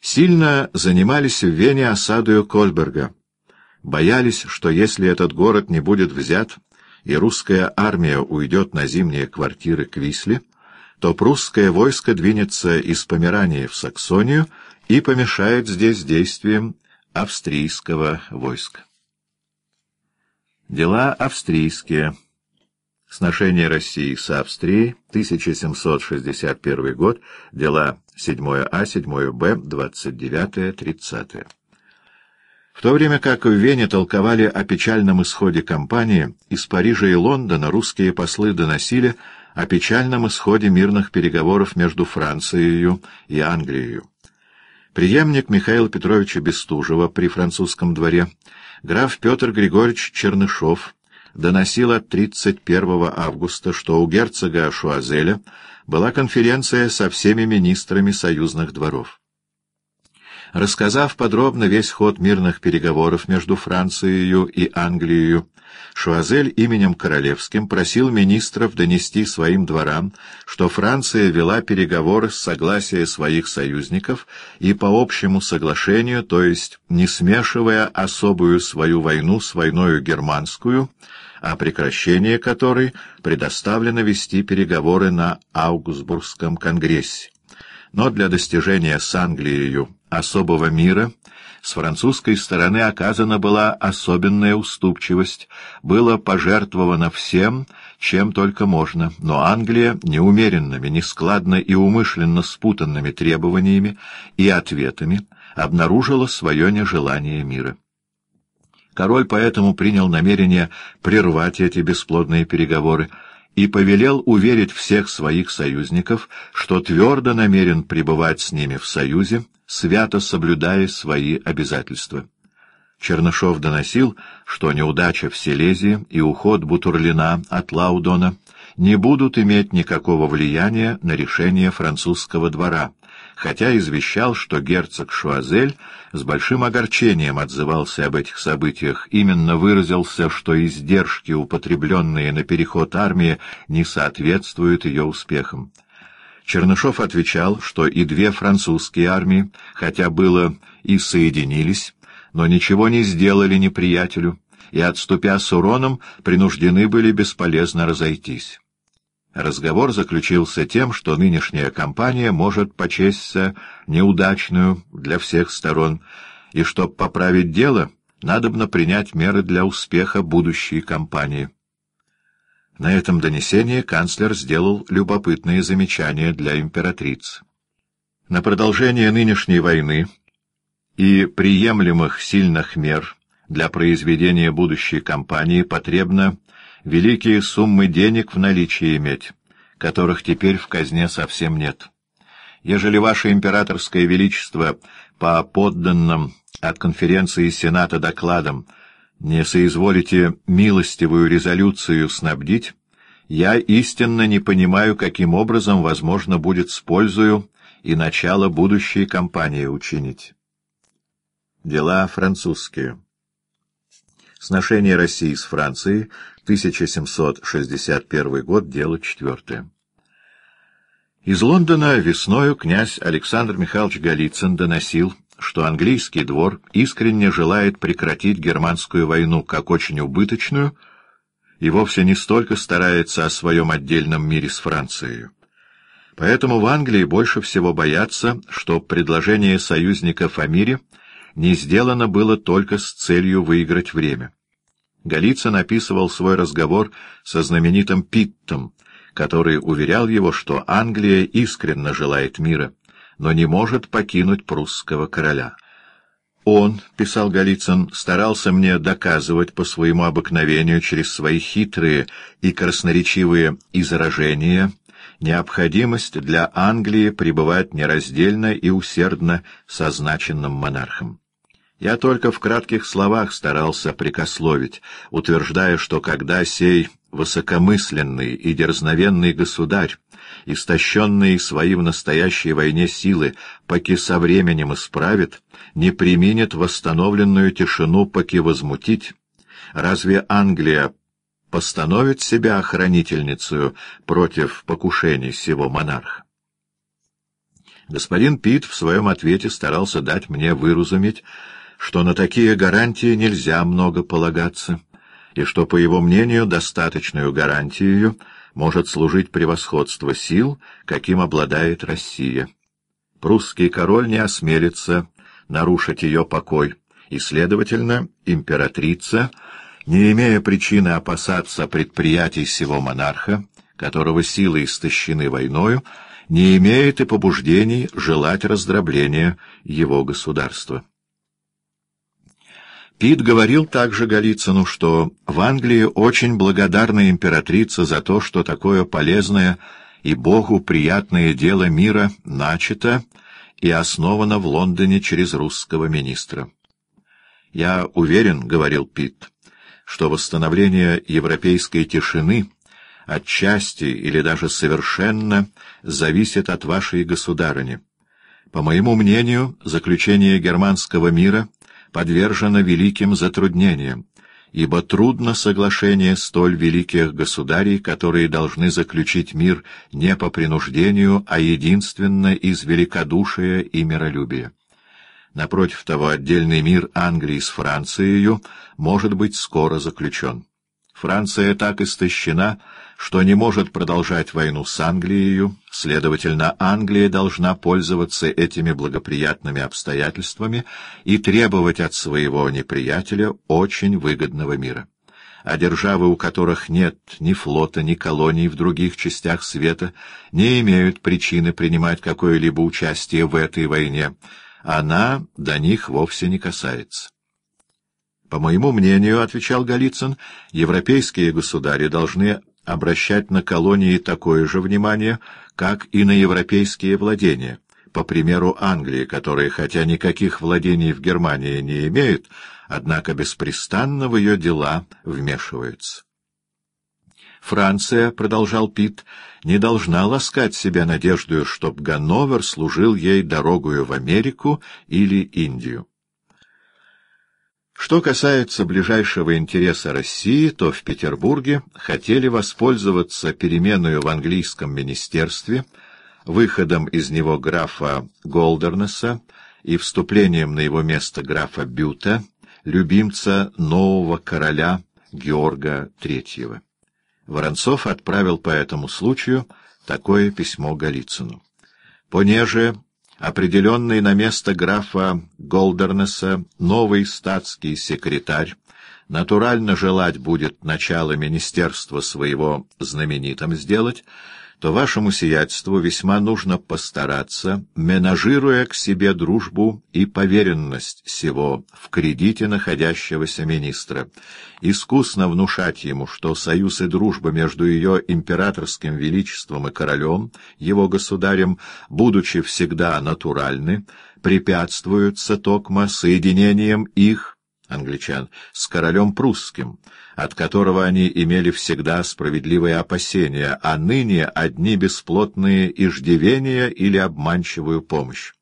сильно занимались в Вене осадою Кольберга. Боялись, что если этот город не будет взят, и русская армия уйдет на зимние квартиры к Висле, то прусское войско двинется из Померании в Саксонию и помешает здесь действиям австрийского войска. Дела австрийские. Сношение России с Австрией, 1761 год, дела 7А, 7Б, 29-30. В то время как в Вене толковали о печальном исходе кампании, из Парижа и Лондона русские послы доносили о печальном исходе мирных переговоров между Францией и Англией. Преемник Михаила Петровича Бестужева при французском дворе, граф Петр Григорьевич Чернышов, доносил от 31 августа, что у герцога Шуазеля была конференция со всеми министрами союзных дворов. Рассказав подробно весь ход мирных переговоров между Францией и Англией, Шуазель именем королевским просил министров донести своим дворам, что Франция вела переговоры с согласия своих союзников и по общему соглашению, то есть не смешивая особую свою войну с войною германскую, о прекращении которой предоставлено вести переговоры на Аугсбургском конгрессе. Но для достижения с Англией особого мира с французской стороны оказана была особенная уступчивость, было пожертвовано всем, чем только можно, но Англия неумеренными, нескладно и умышленно спутанными требованиями и ответами обнаружила свое нежелание мира. Король поэтому принял намерение прервать эти бесплодные переговоры, и повелел уверить всех своих союзников, что твердо намерен пребывать с ними в союзе, свято соблюдая свои обязательства. Чернышов доносил, что неудача в Силезии и уход Бутурлина от Лаудона не будут иметь никакого влияния на решение французского двора, хотя извещал, что герцог Шуазель с большим огорчением отзывался об этих событиях, именно выразился, что издержки, употребленные на переход армии, не соответствуют ее успехам. Чернышов отвечал, что и две французские армии, хотя было и соединились, но ничего не сделали неприятелю, и, отступя с уроном, принуждены были бесполезно разойтись. Разговор заключился тем, что нынешняя кампания может почесться неудачную для всех сторон, и чтобы поправить дело, надобно принять меры для успеха будущей кампании. На этом донесении канцлер сделал любопытные замечания для императрицы. На продолжение нынешней войны и приемлемых сильных мер для произведения будущей кампании потребно великие суммы денег в наличии иметь, которых теперь в казне совсем нет. Ежели ваше императорское величество по подданным от конференции Сената докладам не соизволите милостивую резолюцию снабдить, я истинно не понимаю, каким образом возможно будет с пользою и начало будущей кампании учинить. Дела французские. Сношение России с Францией, 1761 год, дело четвертое. Из Лондона весною князь Александр Михайлович Голицын доносил, что английский двор искренне желает прекратить германскую войну как очень убыточную и вовсе не столько старается о своем отдельном мире с Францией. Поэтому в Англии больше всего боятся, что предложение союзников о мире — не сделано было только с целью выиграть время. Голицын описывал свой разговор со знаменитым Питтом, который уверял его, что Англия искренне желает мира, но не может покинуть прусского короля. Он, — писал Голицын, — старался мне доказывать по своему обыкновению через свои хитрые и красноречивые изражения необходимость для Англии пребывать нераздельно и усердно со значенным монархом. Я только в кратких словах старался прикословить, утверждая, что когда сей высокомысленный и дерзновенный государь, истощенный свои в настоящей войне силы, поки со временем исправит, не применит восстановленную тишину, поки возмутить, разве Англия постановит себя охранительницей против покушений сего монарха? Господин Пит в своем ответе старался дать мне выразуметь, что на такие гарантии нельзя много полагаться, и что, по его мнению, достаточную гарантией может служить превосходство сил, каким обладает Россия. Прусский король не осмелится нарушить ее покой, и, следовательно, императрица, не имея причины опасаться предприятий сего монарха, которого силы истощены войною, не имеет и побуждений желать раздробления его государства. Пит говорил также Голицыну, что в Англии очень благодарна императрица за то, что такое полезное и Богу приятное дело мира начато и основано в Лондоне через русского министра. «Я уверен, — говорил Пит, — что восстановление европейской тишины отчасти или даже совершенно зависит от вашей государыни. По моему мнению, заключение германского мира подвержено великим затруднениям, ибо трудно соглашение столь великих государей, которые должны заключить мир не по принуждению, а единственно из великодушия и миролюбия. Напротив того, отдельный мир Англии с Францией может быть скоро заключен. Франция так истощена, что не может продолжать войну с Англией, следовательно, Англия должна пользоваться этими благоприятными обстоятельствами и требовать от своего неприятеля очень выгодного мира. А державы, у которых нет ни флота, ни колоний в других частях света, не имеют причины принимать какое-либо участие в этой войне. Она до них вовсе не касается. По моему мнению, — отвечал Голицын, — европейские государи должны обращать на колонии такое же внимание, как и на европейские владения, по примеру Англии, которая, хотя никаких владений в Германии не имеет, однако беспрестанно в ее дела вмешивается. Франция, — продолжал Пит, — не должна ласкать себя надеждою, чтоб Ганновер служил ей дорогою в Америку или Индию. Что касается ближайшего интереса России, то в Петербурге хотели воспользоваться переменою в английском министерстве, выходом из него графа Голдернеса и вступлением на его место графа Бюта, любимца нового короля Георга III. Воронцов отправил по этому случаю такое письмо Голицыну. Понеже определенный на место графа Голдернеса новый статский секретарь, натурально желать будет начало министерства своего знаменитым сделать, то вашему сиятельству весьма нужно постараться, менажируя к себе дружбу и поверенность сего в кредите находящегося министра, искусно внушать ему, что союз и дружба между ее императорским величеством и королем, его государем, будучи всегда натуральны, препятствуются токмо соединением их, англичан, с королем прусским, от которого они имели всегда справедливые опасения, а ныне одни бесплотные иждивения или обманчивую помощь.